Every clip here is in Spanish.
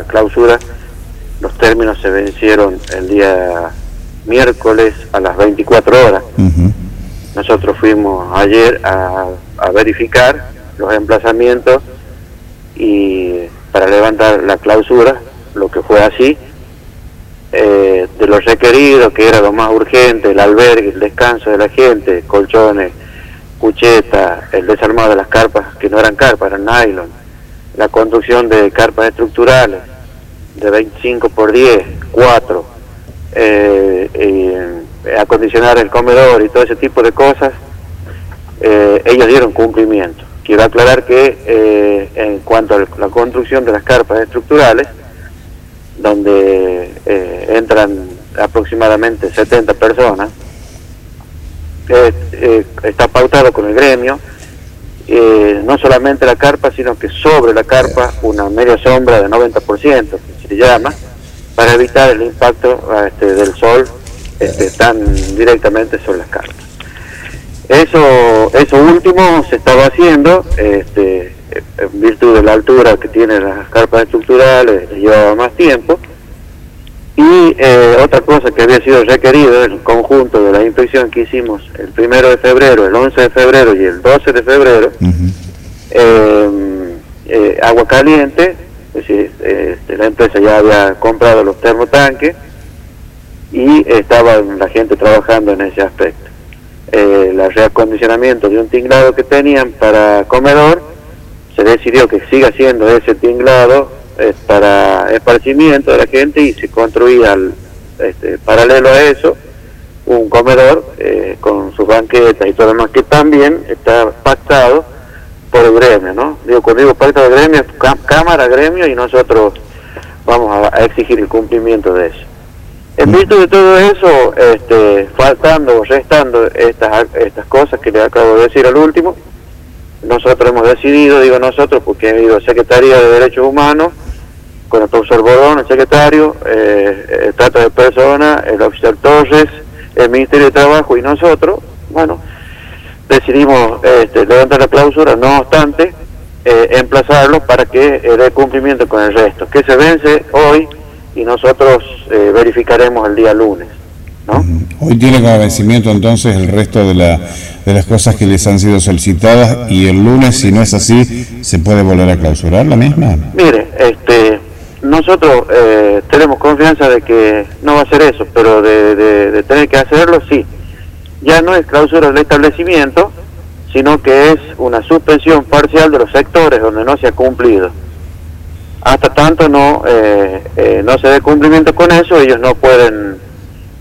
la clausura, los términos se vencieron el día miércoles a las 24 horas. Nosotros fuimos ayer a, verificar los emplazamientos y para levantar la clausura, lo que fue así, eh, de lo requerido, que era lo más urgente, el albergue, el descanso de la gente, colchones, cuchetas, el desarmado de las carpas, que no eran carpas, eran nylon, la construcción de carpas estructurales de 25 por 10, 4, eh, acondicionar el comedor y todo ese tipo de cosas, eh, ellos dieron cumplimiento. Quiero aclarar que eh, en cuanto a la construcción de las carpas estructurales, donde eh, entran aproximadamente 70 personas, está pautado con el gremio, no solamente la carpa, sino que sobre la carpa una media sombra de 90%, que se llama, para evitar el impacto este, del sol este, tan directamente sobre las carpas. Eso, eso último se estaba haciendo, este, en virtud de la altura que tienen las carpas estructurales, llevaba más tiempo. Y eh, otra cosa que había sido requerido, el conjunto de la inspección que hicimos el primero de febrero, el 11 de febrero y el 12 de febrero, em, eh, agua caliente, es decir, este, la empresa ya había comprado los termotanques y estaba la gente trabajando en ese aspecto. Eh, el reacondicionamiento de un tinglado que tenían para comedor, se decidió que siga siendo ese tinglado para esparcimiento de la gente y se construía este, paralelo a eso un comedor eh, con sus banquetas y todo lo demás que también está pactado por el gremio, ¿no? Digo, cuando digo pacto de gremio, cámara, gremio y nosotros vamos a exigir el cumplimiento de eso. En virtud de todo eso, este, faltando o restando estas, estas cosas que le acabo de decir al último, nosotros hemos decidido, digo nosotros, porque he ido a Secretaría de Derechos Humanos, con el profesor Bodón, el secretario, eh, el Trato de Personas, el oficial Torres, el Ministerio de Trabajo y nosotros, bueno, decidimos este, levantar la clausura, no obstante, eh, emplazarlo para que dé cumplimiento con el resto, que se vence hoy y nosotros eh, verificaremos el día lunes. ¿no? Hoy tiene como vencimiento entonces el resto de, la, de las cosas que les han sido solicitadas y el lunes, si no es así, ¿se puede volver a clausurar la misma? Mire, este, nosotros eh, tenemos confianza de que no va a ser eso, pero de, de tener que hacerlo, sí. Ya no es clausura del establecimiento, sino que es una suspensión parcial de los sectores donde no se ha cumplido. Hasta tanto no eh, eh, no se dé cumplimiento con eso ellos no pueden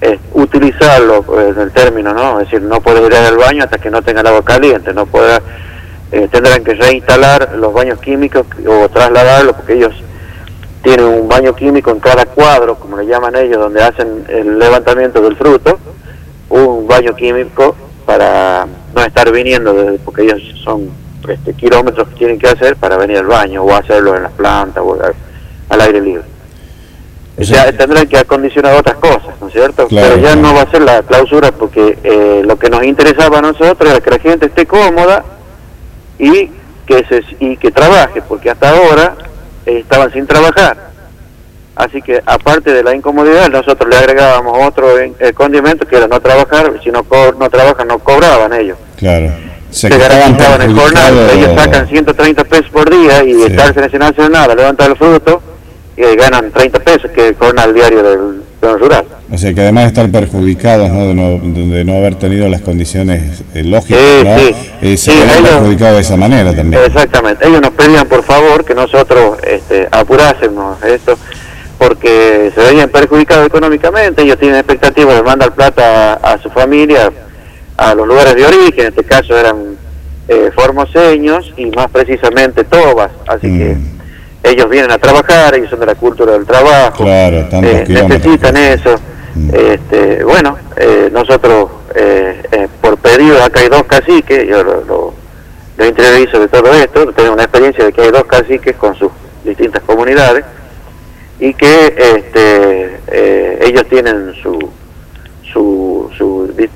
eh, utilizarlo en el término no es decir no pueden ir al baño hasta que no tengan agua caliente no podrá tendrán que reinstalar los baños químicos o trasladarlo porque ellos tienen un baño químico en cada cuadro como le llaman ellos donde hacen el levantamiento del fruto baño químico para no estar viniendo porque ellos son este, kilómetros que tienen que hacer para venir al baño o hacerlo en las plantas o al, aire libre. O sea, tendrán que acondicionar otras cosas, ¿no es cierto? Pero ya no va a ser la clausura porque eh, lo que nos interesaba a nosotros era que la gente esté cómoda y que se, y que trabaje, porque hasta ahora eh, estaban sin trabajar. Así que aparte de la incomodidad, nosotros le agregábamos otro eh, condimento que era no trabajar, si no, no trabajan no cobraban ellos. Claro se, garantizaban el jornal, ellos sacan 130 pesos por día y estarse en ese nacional a levantar el fruto y ganan 30 pesos que el jornal diario del rural. O sea que además de estar perjudicados ¿no? De, no, de, no, haber tenido las condiciones eh, lógicas, eh, se ven perjudicados de esa manera también. Exactamente, ellos nos pedían por favor que nosotros este, apurásemos esto porque se veían perjudicados económicamente, ellos tienen expectativas de mandar plata a su familia a los lugares de origen, en este caso eran eh, formoseños y más precisamente tobas, así que ellos vienen a trabajar, ellos son de la cultura del trabajo, eh, necesitan eso. Mm. Este, bueno, eh, nosotros por pedido, acá hay dos caciques, yo lo, lo, lo de todo esto, tenemos una experiencia de que hay dos caciques con sus distintas comunidades y que este, ellos tienen su, su,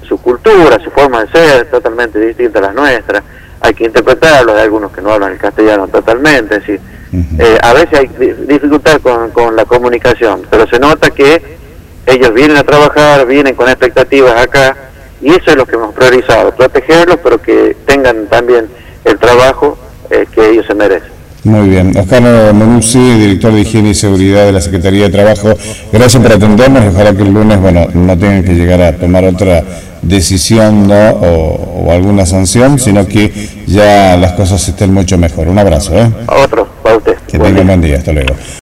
su, cultura, su forma de ser totalmente distinta a la nuestra. Hay que interpretarlo, hay algunos que no hablan el castellano totalmente, es decir, Eh, a veces hay dificultad con, con la comunicación, pero se nota que ellos vienen a trabajar, vienen con expectativas acá, y eso es lo que hemos priorizado, protegerlos, pero que tengan también el trabajo eh, que ellos se merecen. Muy bien. Oscar Monuzzi, director de Higiene y Seguridad de la Secretaría de Trabajo, gracias por atendernos y ojalá que el lunes bueno, no tengan que llegar a tomar otra decisión ¿no? o, alguna sanción, sino que ya las cosas estén mucho mejor. Un abrazo. ¿eh? Otro, para usted. Que tenga un buen día. Hasta luego.